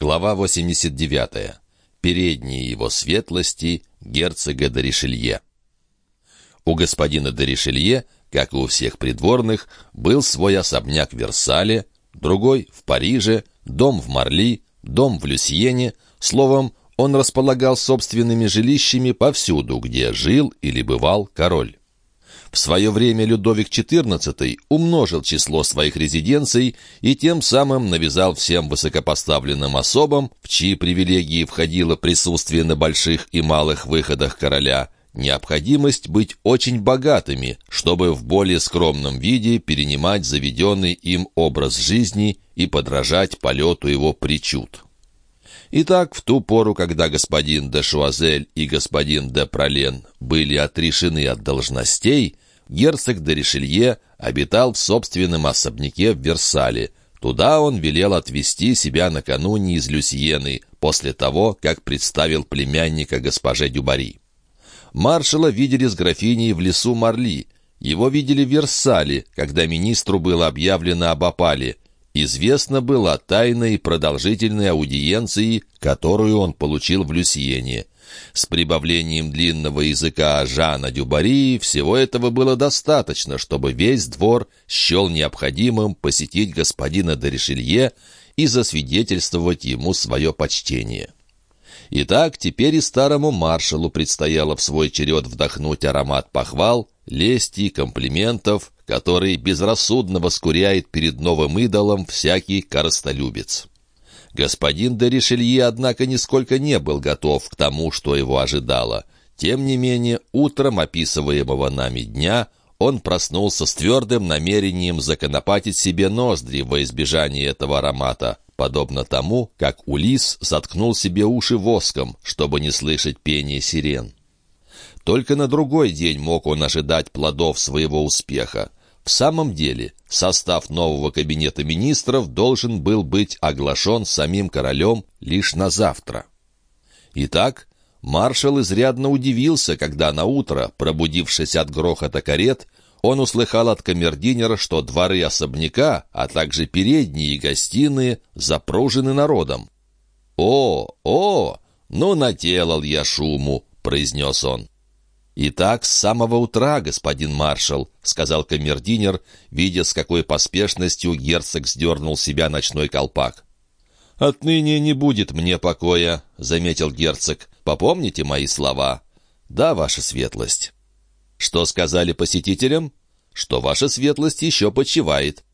Глава 89. Передние его светлости герцога Доришелье. У господина Доришелье, как и у всех придворных, был свой особняк в Версале, другой — в Париже, дом в Марли, дом в Люсьене, словом, он располагал собственными жилищами повсюду, где жил или бывал король. В свое время Людовик XIV умножил число своих резиденций и тем самым навязал всем высокопоставленным особам, в чьи привилегии входило присутствие на больших и малых выходах короля, необходимость быть очень богатыми, чтобы в более скромном виде перенимать заведенный им образ жизни и подражать полету его причуд. Итак, в ту пору, когда господин де Шуазель и господин де Пролен были отрешены от должностей, герцог де Ришелье обитал в собственном особняке в Версале. Туда он велел отвезти себя накануне из Люсьены, после того, как представил племянника госпоже Дюбари. Маршала видели с графиней в лесу Марли. Его видели в Версале, когда министру было объявлено об опале, Известна была тайной и продолжительной аудиенции, которую он получил в Люсьене. С прибавлением длинного языка Жана Дюбари всего этого было достаточно, чтобы весь двор счел необходимым посетить господина де Ришелье и засвидетельствовать ему свое почтение. Итак, теперь и старому маршалу предстояло в свой черед вдохнуть аромат похвал, лести и комплиментов, который безрассудно воскуряет перед новым идолом всякий коростолюбец. Господин де Ришелье, однако, нисколько не был готов к тому, что его ожидало. Тем не менее, утром описываемого нами дня он проснулся с твердым намерением законопатить себе ноздри во избежание этого аромата, подобно тому, как Улис заткнул себе уши воском, чтобы не слышать пения сирен. Только на другой день мог он ожидать плодов своего успеха. В самом деле, состав нового кабинета министров должен был быть оглашен самим королем лишь на завтра. Итак, маршал изрядно удивился, когда на утро, пробудившись от грохота карет, он услыхал от камердинера, что дворы особняка, а также передние и гостиные запружены народом. «О, о, ну наделал я шуму», — произнес он. «И так с самого утра, господин маршал», — сказал камердинер, видя, с какой поспешностью герцог сдернул себя ночной колпак. «Отныне не будет мне покоя», — заметил герцог. «Попомните мои слова?» «Да, ваша светлость». «Что сказали посетителям?» «Что ваша светлость еще почивает».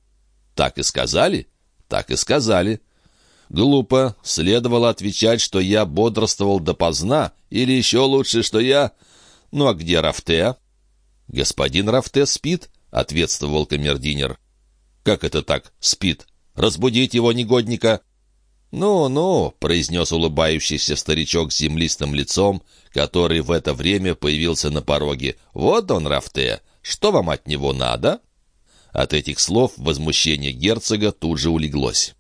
«Так и сказали?» «Так и сказали». «Глупо. Следовало отвечать, что я бодрствовал допоздна, или еще лучше, что я...» «Ну а где Рафте?» «Господин Рафте спит», — ответствовал камердинер. «Как это так, спит? Разбудить его, негодника!» «Ну-ну», — произнес улыбающийся старичок с землистым лицом, который в это время появился на пороге. «Вот он, Рафте. Что вам от него надо?» От этих слов возмущение герцога тут же улеглось.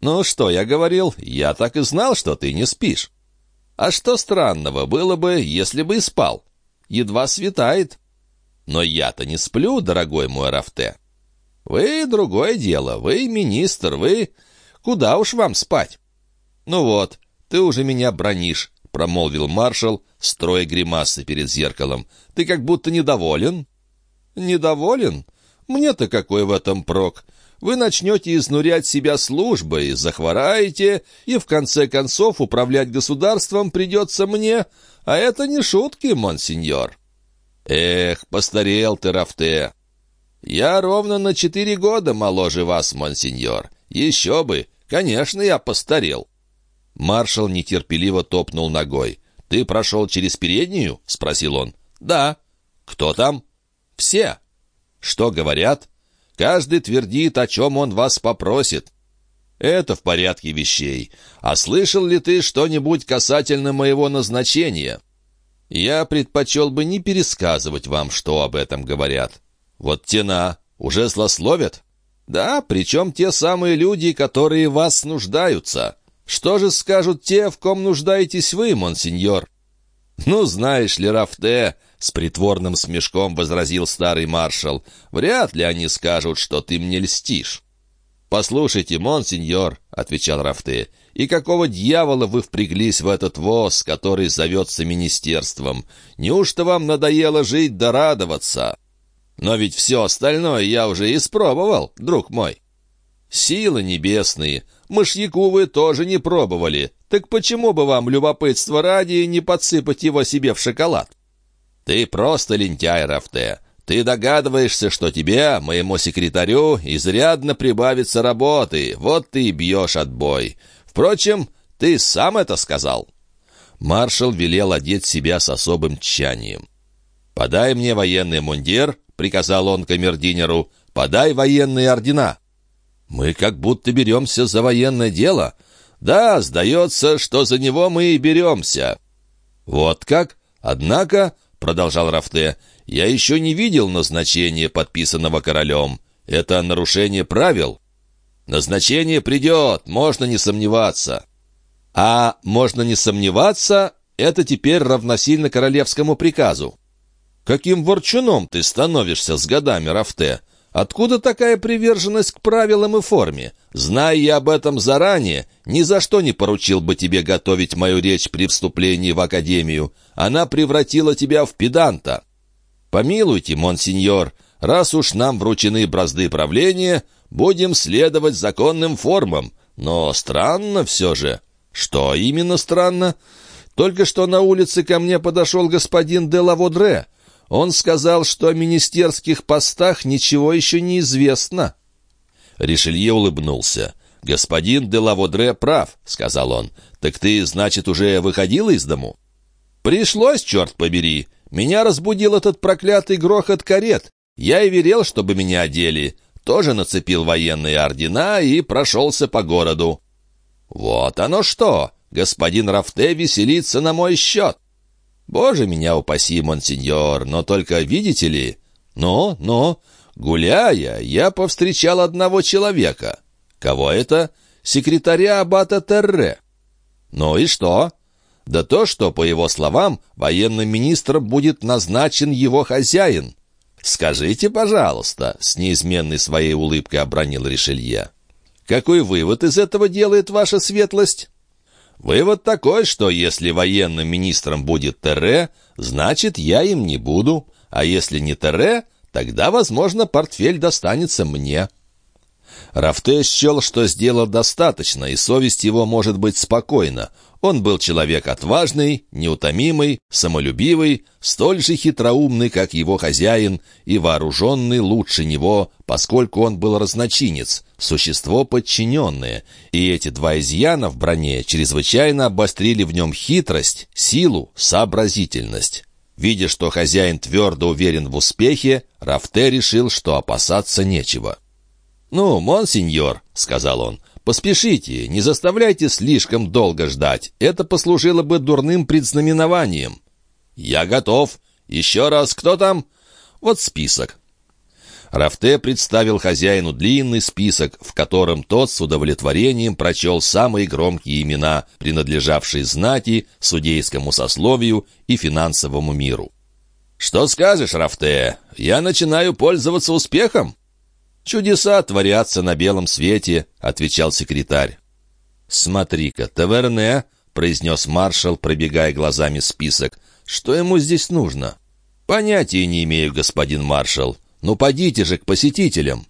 «Ну что я говорил? Я так и знал, что ты не спишь. А что странного было бы, если бы и спал? Едва светает. Но я-то не сплю, дорогой мой Рафте. Вы другое дело, вы министр, вы... Куда уж вам спать? Ну вот, ты уже меня бронишь, промолвил маршал, строя гримасы перед зеркалом. Ты как будто недоволен. Недоволен? Мне-то какой в этом прок? Вы начнете изнурять себя службой, захвораете, и в конце концов управлять государством придется мне, а это не шутки, монсеньор. Эх, постарел ты, Рафте. Я ровно на четыре года моложе вас, монсеньор. Еще бы, конечно, я постарел. Маршал нетерпеливо топнул ногой. «Ты прошел через переднюю?» — спросил он. «Да». «Кто там?» «Все». «Что говорят?» Каждый твердит, о чем он вас попросит. Это в порядке вещей. А слышал ли ты что-нибудь касательно моего назначения? Я предпочел бы не пересказывать вам, что об этом говорят. Вот тена уже злословят? Да, причем те самые люди, которые вас нуждаются. Что же скажут те, в ком нуждаетесь вы, монсеньор? Ну, знаешь ли, Рафте, с притворным смешком возразил старый маршал. «Вряд ли они скажут, что ты мне льстишь». «Послушайте, монсеньор», — отвечал Рафте, — «и какого дьявола вы впряглись в этот воз, который зовется министерством? Неужто вам надоело жить да радоваться? Но ведь все остальное я уже испробовал, друг мой». «Силы небесные, мышьяку вы тоже не пробовали, так почему бы вам, любопытство ради, не подсыпать его себе в шоколад?» «Ты просто лентяй, Рафте. Ты догадываешься, что тебе, моему секретарю, изрядно прибавится работы, вот ты и бьешь отбой. Впрочем, ты сам это сказал». Маршал велел одеть себя с особым тщанием. «Подай мне военный мундир», — приказал он камердинеру, — «подай военные ордена». «Мы как будто беремся за военное дело». «Да, сдается, что за него мы и беремся». «Вот как? Однако», — продолжал Рафте, — я еще не видел назначения, подписанного королем. Это нарушение правил. Назначение придет, можно не сомневаться. А можно не сомневаться, это теперь равносильно королевскому приказу. Каким ворчуном ты становишься с годами, Рафте? Откуда такая приверженность к правилам и форме? Зная я об этом заранее, ни за что не поручил бы тебе готовить мою речь при вступлении в академию. Она превратила тебя в педанта. «Помилуйте, монсеньор, раз уж нам вручены бразды правления, будем следовать законным формам. Но странно все же». «Что именно странно?» «Только что на улице ко мне подошел господин де Лаводре. Он сказал, что о министерских постах ничего еще не известно». Ришелье улыбнулся. «Господин де Лаводре прав», — сказал он. «Так ты, значит, уже выходила из дому?» «Пришлось, черт побери. Меня разбудил этот проклятый грохот карет. Я и верил, чтобы меня одели. Тоже нацепил военные ордена и прошелся по городу. Вот оно что! Господин Рафте веселится на мой счет. Боже меня упаси, монсеньор, но только видите ли... Ну, ну, гуляя, я повстречал одного человека. Кого это? Секретаря аббата Терре. Ну и что? Да то, что, по его словам, военным министром будет назначен его хозяин. «Скажите, пожалуйста», — с неизменной своей улыбкой обронил Ришелье. «Какой вывод из этого делает ваша светлость?» «Вывод такой, что если военным министром будет Терре, значит, я им не буду, а если не Терре, тогда, возможно, портфель достанется мне». Рафте счел, что сделал достаточно, и совесть его может быть спокойна. Он был человек отважный, неутомимый, самолюбивый, столь же хитроумный, как его хозяин, и вооруженный лучше него, поскольку он был разночинец, существо подчиненное, и эти два изъяна в броне чрезвычайно обострили в нем хитрость, силу, сообразительность. Видя, что хозяин твердо уверен в успехе, Рафте решил, что опасаться нечего. «Ну, монсеньор», — сказал он, — Поспешите, не заставляйте слишком долго ждать. Это послужило бы дурным предзнаменованием. Я готов. Еще раз, кто там? Вот список. Рафте представил хозяину длинный список, в котором тот с удовлетворением прочел самые громкие имена, принадлежавшие знати, судейскому сословию и финансовому миру. «Что скажешь, Рафте? Я начинаю пользоваться успехом?» «Чудеса творятся на белом свете», — отвечал секретарь. «Смотри-ка, Таверне», — произнес маршал, пробегая глазами список. «Что ему здесь нужно?» «Понятия не имею, господин маршал. Ну, подите же к посетителям».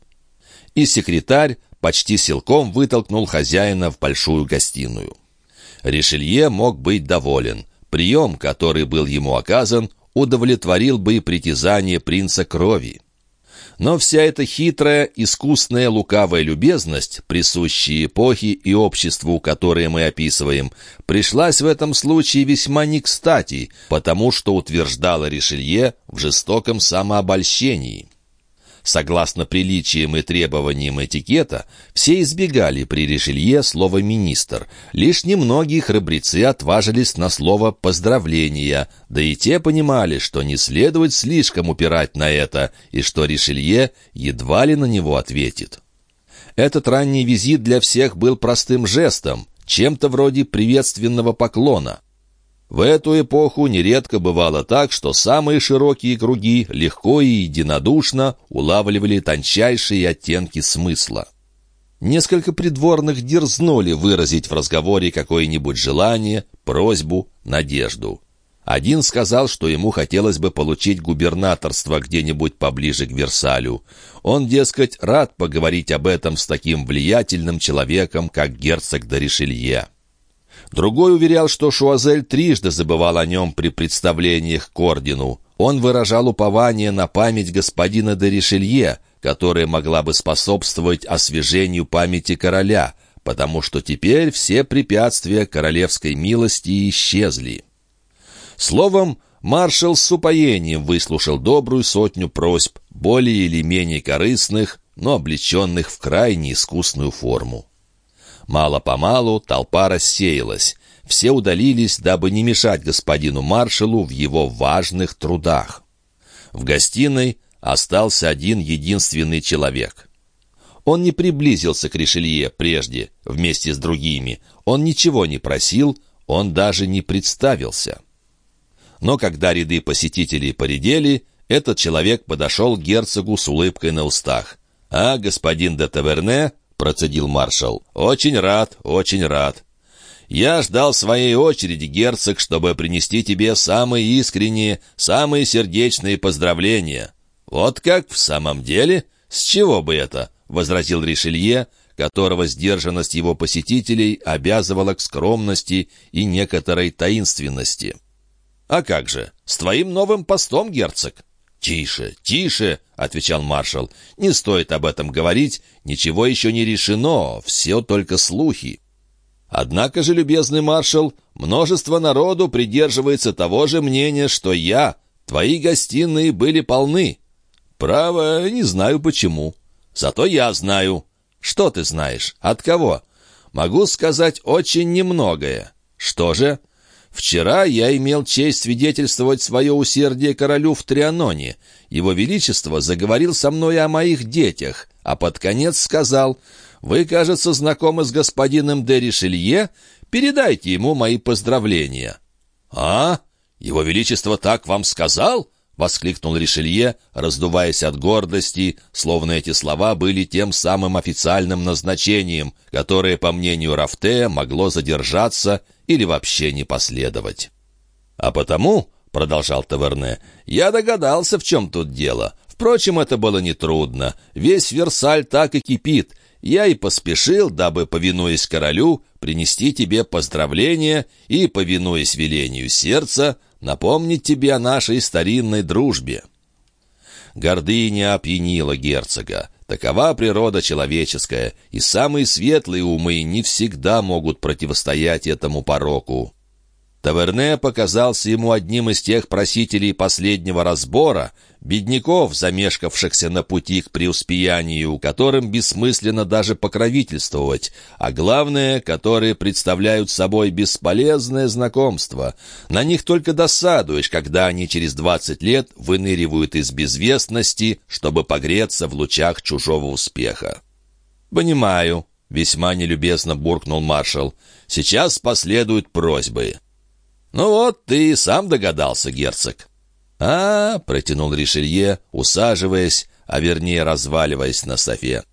И секретарь почти силком вытолкнул хозяина в большую гостиную. Ришелье мог быть доволен. Прием, который был ему оказан, удовлетворил бы и притязание принца крови. Но вся эта хитрая, искусная, лукавая любезность, присущая эпохе и обществу, которые мы описываем, пришлась в этом случае весьма не кстати, потому что утверждала Ришелье в жестоком самообольщении. Согласно приличиям и требованиям этикета, все избегали при Ришелье слова «министр». Лишь немногие храбрецы отважились на слово «поздравления», да и те понимали, что не следует слишком упирать на это, и что Ришелье едва ли на него ответит. Этот ранний визит для всех был простым жестом, чем-то вроде приветственного поклона. В эту эпоху нередко бывало так, что самые широкие круги легко и единодушно улавливали тончайшие оттенки смысла. Несколько придворных дерзнули выразить в разговоре какое-нибудь желание, просьбу, надежду. Один сказал, что ему хотелось бы получить губернаторство где-нибудь поближе к Версалю. Он, дескать, рад поговорить об этом с таким влиятельным человеком, как герцог де. Другой уверял, что Шуазель трижды забывал о нем при представлениях к ордену. Он выражал упование на память господина де Ришелье, которая могла бы способствовать освежению памяти короля, потому что теперь все препятствия королевской милости исчезли. Словом, маршал с упоением выслушал добрую сотню просьб, более или менее корыстных, но облеченных в крайне искусную форму. Мало-помалу толпа рассеялась. Все удалились, дабы не мешать господину маршалу в его важных трудах. В гостиной остался один единственный человек. Он не приблизился к Ришелье прежде, вместе с другими. Он ничего не просил, он даже не представился. Но когда ряды посетителей поредели, этот человек подошел к герцогу с улыбкой на устах. «А, господин де Таверне», — процедил маршал, — «очень рад, очень рад. Я ждал своей очереди, герцог, чтобы принести тебе самые искренние, самые сердечные поздравления». «Вот как в самом деле? С чего бы это?» — возразил Ришелье, которого сдержанность его посетителей обязывала к скромности и некоторой таинственности. «А как же? С твоим новым постом, герцог?» «Тише, тише!» — отвечал маршал. «Не стоит об этом говорить, ничего еще не решено, все только слухи». «Однако же, любезный маршал, множество народу придерживается того же мнения, что я. Твои гостиные были полны». «Право, не знаю почему. Зато я знаю». «Что ты знаешь? От кого?» «Могу сказать очень немногое». «Что же?» Вчера я имел честь свидетельствовать свое усердие королю в Трианоне. Его Величество заговорил со мной о моих детях, а под конец сказал, «Вы, кажется, знакомы с господином де Ришелье? Передайте ему мои поздравления». «А? Его Величество так вам сказал?» — воскликнул Ришелье, раздуваясь от гордости, словно эти слова были тем самым официальным назначением, которое, по мнению Рафте, могло задержаться или вообще не последовать. «А потому, — продолжал Таверне, — я догадался, в чем тут дело. Впрочем, это было нетрудно. Весь Версаль так и кипит. Я и поспешил, дабы, повинуясь королю, принести тебе поздравления и, повинуясь велению сердца, напомнить тебе о нашей старинной дружбе». Гордыня опьянила герцога. Такова природа человеческая, и самые светлые умы не всегда могут противостоять этому пороку. Таверне показался ему одним из тех просителей последнего разбора, бедняков, замешкавшихся на пути к преуспеянию, которым бессмысленно даже покровительствовать, а главное, которые представляют собой бесполезное знакомство. На них только досадуешь, когда они через двадцать лет выныривают из безвестности, чтобы погреться в лучах чужого успеха. «Понимаю», — весьма нелюбезно буркнул маршал, — «сейчас последуют просьбы». «Ну вот, ты сам догадался, герцог». «А, — протянул Ришелье, усаживаясь, а вернее разваливаясь на софе.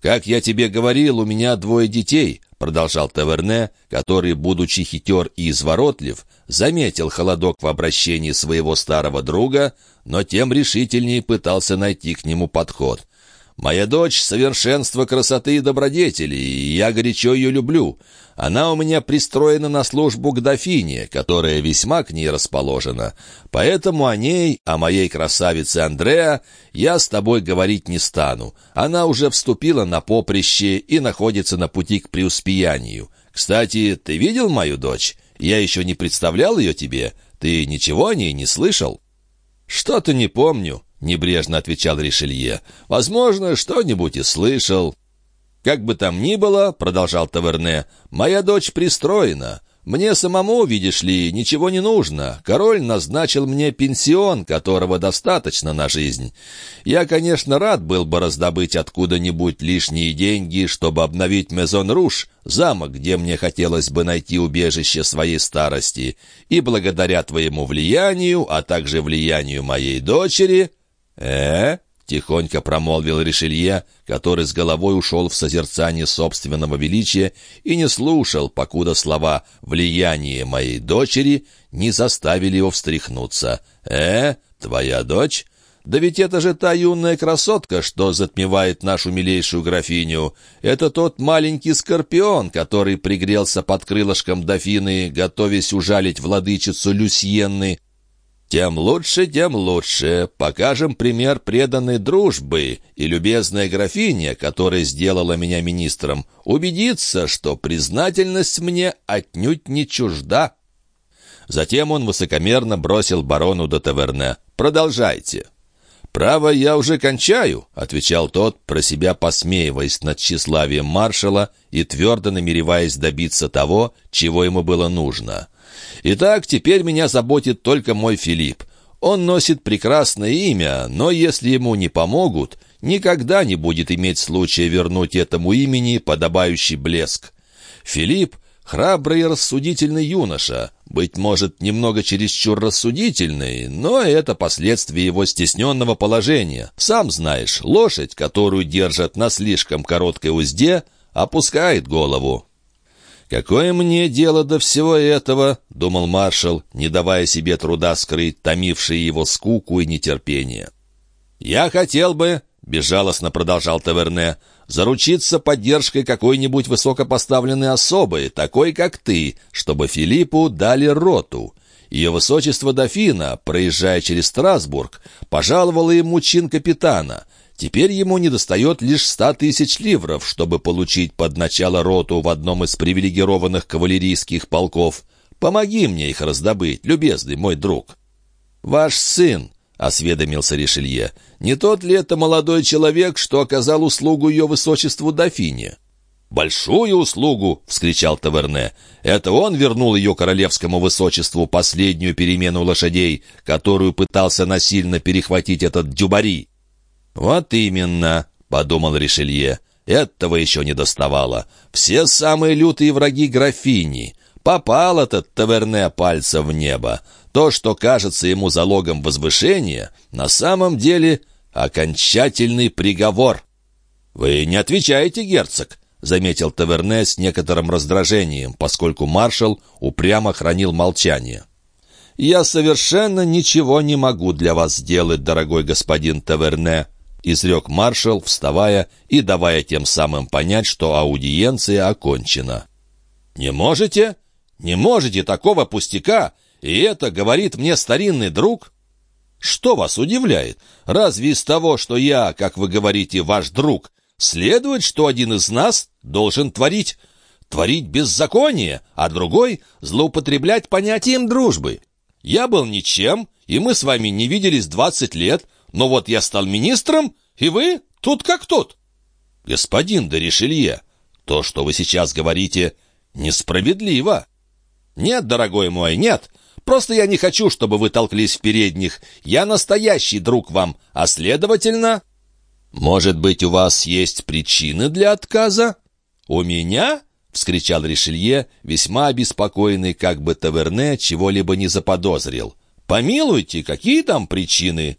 «Как я тебе говорил, у меня двое детей», — продолжал Таверне, который, будучи хитер и изворотлив, заметил холодок в обращении своего старого друга, но тем решительнее пытался найти к нему подход. Моя дочь — совершенство красоты и добродетели, и я горячо ее люблю. Она у меня пристроена на службу к дофине, которая весьма к ней расположена. Поэтому о ней, о моей красавице Андреа, я с тобой говорить не стану. Она уже вступила на поприще и находится на пути к преуспеянию. Кстати, ты видел мою дочь? Я еще не представлял ее тебе. Ты ничего о ней не слышал?» «Что-то не помню», — небрежно отвечал Ришелье. «Возможно, что-нибудь и слышал». «Как бы там ни было», — продолжал Таверне, — «моя дочь пристроена. Мне самому, видишь ли, ничего не нужно. Король назначил мне пенсион, которого достаточно на жизнь. Я, конечно, рад был бы раздобыть откуда-нибудь лишние деньги, чтобы обновить Мезон-Руш, замок, где мне хотелось бы найти убежище своей старости. И благодаря твоему влиянию, а также влиянию моей дочери...» «Э?» — тихонько промолвил Ришелье, который с головой ушел в созерцание собственного величия и не слушал, покуда слова «влияние моей дочери» не заставили его встряхнуться. «Э, твоя дочь? Да ведь это же та юная красотка, что затмевает нашу милейшую графиню. Это тот маленький скорпион, который пригрелся под крылышком дофины, готовясь ужалить владычицу Люсьенны. Тем лучше, тем лучше. Покажем пример преданной дружбы, и любезная графиня, которая сделала меня министром, убедится, что признательность мне отнюдь не чужда». Затем он высокомерно бросил барону до таверне. «Продолжайте». «Право, я уже кончаю», — отвечал тот, про себя посмеиваясь над тщеславием маршала и твердо намереваясь добиться того, чего ему было нужно. «Итак, теперь меня заботит только мой Филипп. Он носит прекрасное имя, но если ему не помогут, никогда не будет иметь случая вернуть этому имени подобающий блеск. Филипп Храбрый и рассудительный юноша, быть может, немного чересчур рассудительный, но это последствия его стесненного положения. Сам знаешь, лошадь, которую держат на слишком короткой узде, опускает голову. «Какое мне дело до всего этого?» — думал маршал, не давая себе труда скрыть томившие его скуку и нетерпение. «Я хотел бы, — безжалостно продолжал Таверне, — заручиться поддержкой какой-нибудь высокопоставленной особы, такой, как ты, чтобы Филиппу дали роту. Ее высочество дофина, проезжая через Страсбург, пожаловало ему чин капитана. Теперь ему недостает лишь ста тысяч ливров, чтобы получить под начало роту в одном из привилегированных кавалерийских полков. Помоги мне их раздобыть, любезный мой друг. Ваш сын, — осведомился Ришелье. «Не тот ли это молодой человек, что оказал услугу ее высочеству дофине?» «Большую услугу!» — вскричал Таверне. «Это он вернул ее королевскому высочеству последнюю перемену лошадей, которую пытался насильно перехватить этот дюбари». «Вот именно!» — подумал Ришелье. «Этого еще не доставало. Все самые лютые враги графини. Попал этот Таверне пальца в небо. То, что кажется ему залогом возвышения, на самом деле окончательный приговор. «Вы не отвечаете, герцог», — заметил Таверне с некоторым раздражением, поскольку маршал упрямо хранил молчание. «Я совершенно ничего не могу для вас сделать, дорогой господин Таверне», — изрек маршал, вставая и давая тем самым понять, что аудиенция окончена. «Не можете? Не можете такого пустяка? И это говорит мне старинный друг? Что вас удивляет? Разве из того, что я, как вы говорите, ваш друг, следует, что один из нас должен творить? Творить беззаконие, а другой — злоупотреблять понятием дружбы. Я был ничем, и мы с вами не виделись двадцать лет, но вот я стал министром, и вы тут как тут. Господин де Ришелье, то, что вы сейчас говорите, несправедливо. Нет, дорогой мой, нет. Просто я не хочу, чтобы вы толклись в передних. Я настоящий друг вам, а следовательно...» «Может быть, у вас есть причины для отказа?» «У меня?» — вскричал Ришелье, весьма обеспокоенный, как бы Таверне чего-либо не заподозрил. «Помилуйте, какие там причины?»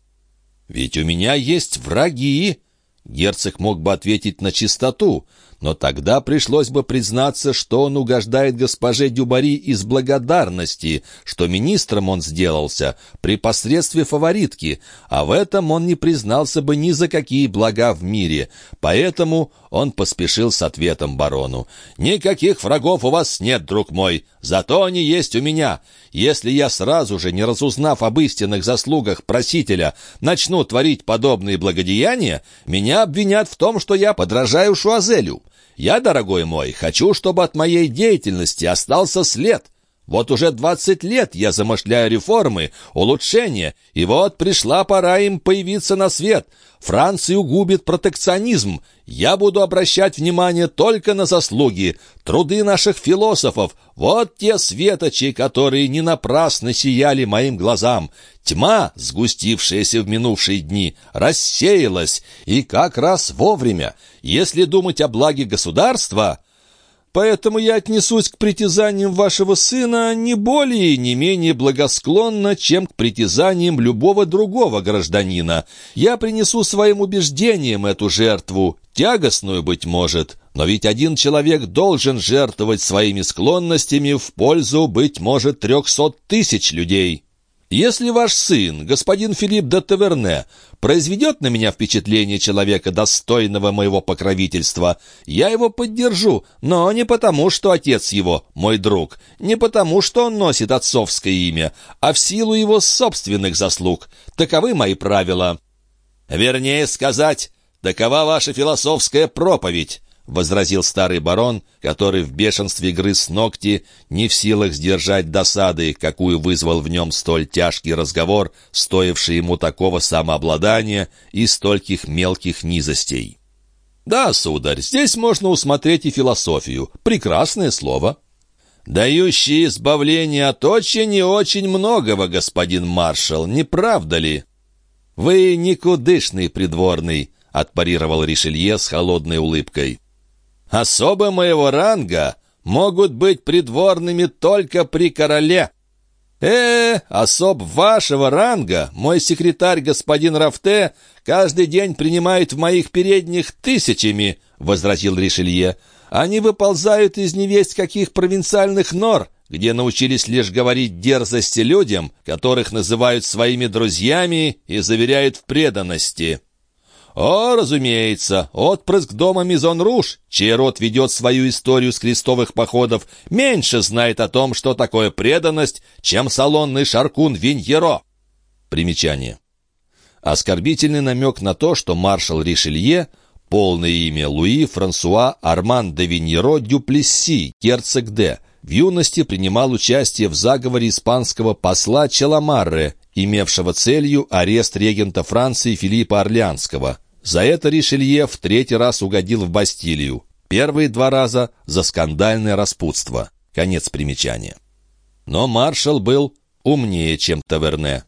«Ведь у меня есть враги!» Герцог мог бы ответить на чистоту, но тогда пришлось бы признаться, что он угождает госпоже Дюбари из благодарности, что министром он сделался при посредстве фаворитки, а в этом он не признался бы ни за какие блага в мире. Поэтому он поспешил с ответом барону. «Никаких врагов у вас нет, друг мой, зато они есть у меня. Если я сразу же, не разузнав об истинных заслугах просителя, начну творить подобные благодеяния, меня обвинят в том, что я подражаю Шуазелю». Я, дорогой мой, хочу, чтобы от моей деятельности остался след. Вот уже двадцать лет я замышляю реформы, улучшения, и вот пришла пора им появиться на свет. Францию губит протекционизм. Я буду обращать внимание только на заслуги, труды наших философов. Вот те светочи, которые не напрасно сияли моим глазам. Тьма, сгустившаяся в минувшие дни, рассеялась, и как раз вовремя. Если думать о благе государства... Поэтому я отнесусь к притязаниям вашего сына не более и не менее благосклонно, чем к притязаниям любого другого гражданина. Я принесу своим убеждениям эту жертву, тягостную, быть может, но ведь один человек должен жертвовать своими склонностями в пользу, быть может, трехсот тысяч людей». Если ваш сын, господин Филипп де Таверне, произведет на меня впечатление человека, достойного моего покровительства, я его поддержу, но не потому, что отец его мой друг, не потому, что он носит отцовское имя, а в силу его собственных заслуг. Таковы мои правила. Вернее сказать, такова ваша философская проповедь. — возразил старый барон, который в бешенстве грыз ногти, не в силах сдержать досады, какую вызвал в нем столь тяжкий разговор, стоивший ему такого самообладания и стольких мелких низостей. «Да, сударь, здесь можно усмотреть и философию. Прекрасное слово». «Дающее избавление от очень и очень многого, господин маршал, не правда ли?» «Вы никудышный придворный», — отпарировал Ришелье с холодной улыбкой. Особы моего ранга могут быть придворными только при короле. Э, особ вашего ранга, мой секретарь господин Рафте, каждый день принимает в моих передних тысячами, — возразил Ришелье. Они выползают из невесть каких провинциальных нор, где научились лишь говорить дерзости людям, которых называют своими друзьями и заверяют в преданности. «О, разумеется, отпрыск дома Мизон-Руш, чей род ведет свою историю с крестовых походов, меньше знает о том, что такое преданность, чем салонный шаркун Виньеро». Примечание. Оскорбительный намек на то, что маршал Ришелье, полное имя Луи Франсуа Арман де Виньеро Дюплесси, герцог Д., в юности принимал участие в заговоре испанского посла Челамарре, имевшего целью арест регента Франции Филиппа Орлеанского. За это Ришелье в третий раз угодил в Бастилию. Первые два раза за скандальное распутство. Конец примечания. Но маршал был умнее, чем Таверне.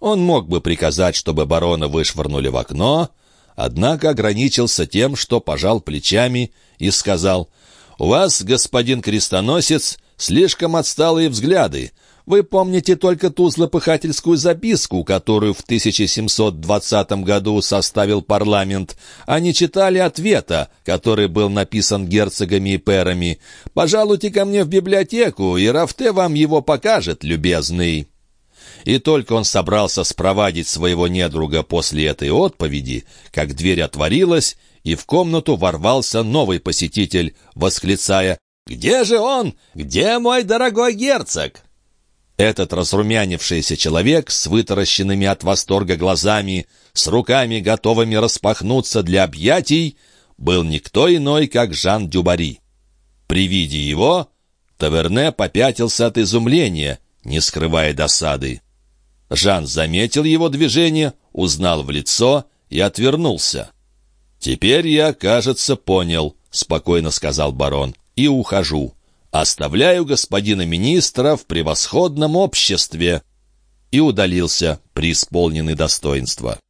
Он мог бы приказать, чтобы барона вышвырнули в окно, однако ограничился тем, что пожал плечами и сказал, «У вас, господин крестоносец, слишком отсталые взгляды. Вы помните только ту злопыхательскую записку, которую в 1720 году составил парламент, а не читали ответа, который был написан герцогами и перами. Пожалуйте ко мне в библиотеку, и Рафте вам его покажет, любезный». И только он собрался спровадить своего недруга после этой отповеди, как дверь отворилась, и в комнату ворвался новый посетитель, восклицая «Где же он? Где мой дорогой герцог?» Этот разрумянившийся человек с вытаращенными от восторга глазами, с руками, готовыми распахнуться для объятий, был никто иной, как Жан Дюбари. При виде его Таверне попятился от изумления, не скрывая досады. Жан заметил его движение, узнал в лицо и отвернулся. «Теперь я, кажется, понял», — спокойно сказал барон, — «и ухожу». Оставляю господина министра в превосходном обществе» и удалился, преисполненный достоинства.